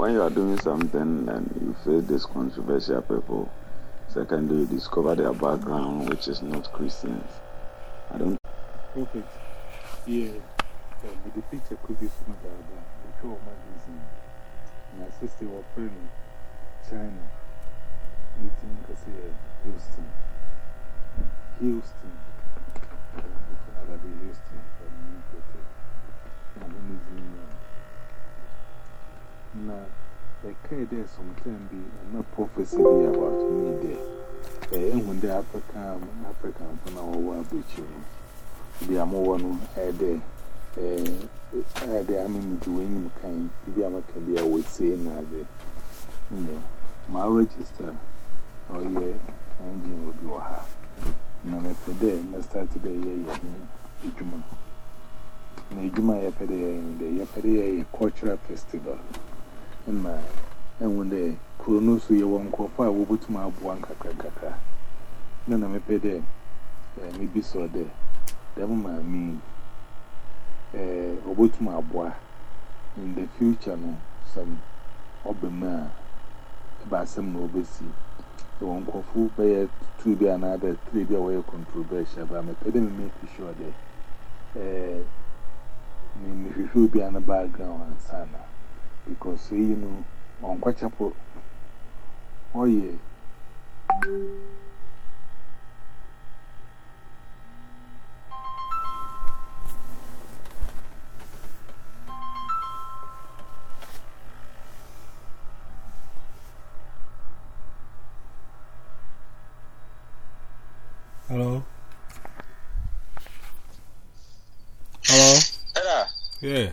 when you are doing something and you face this controversial people, secondly, you discover their background, which is not Christians. I don't. Perfect. Yeah. yeah but the picture could be from the show magazine. My sister was friend China. Meeting Cassia, uh, Houston. Houston. Houston. My name is na the care there sometimes be a prophecy about me there. Eh, when the African African from our war breach, be a more one eh, there. Eh, there, I mean, doing him kind, be a can be a now there. You know, my register, yeah, engine will be a half. Now, if today, let's start today, yeah, yeah, Juma. Na Juma, yeah, yeah, cultural festival. na enwere kuro n'ụsọ ya wọn a wobutu m abụọ nkakra na na mepe eh, dị mebi sọ dị dem ma mi eh, obutu m abụọ in the future no some ọbịm a ebe asem na obesi. Wọn nkurọfọ bɛyɛ two bi anaa dɛ three a wɔyɛ controversial ba mepe dị me make eh, sure dị ɛɛ mehwehwɛ obi a ne background ansa na. Because you know, on Quachapo, oh yeah. Hello? Hello? Hello? Yeah.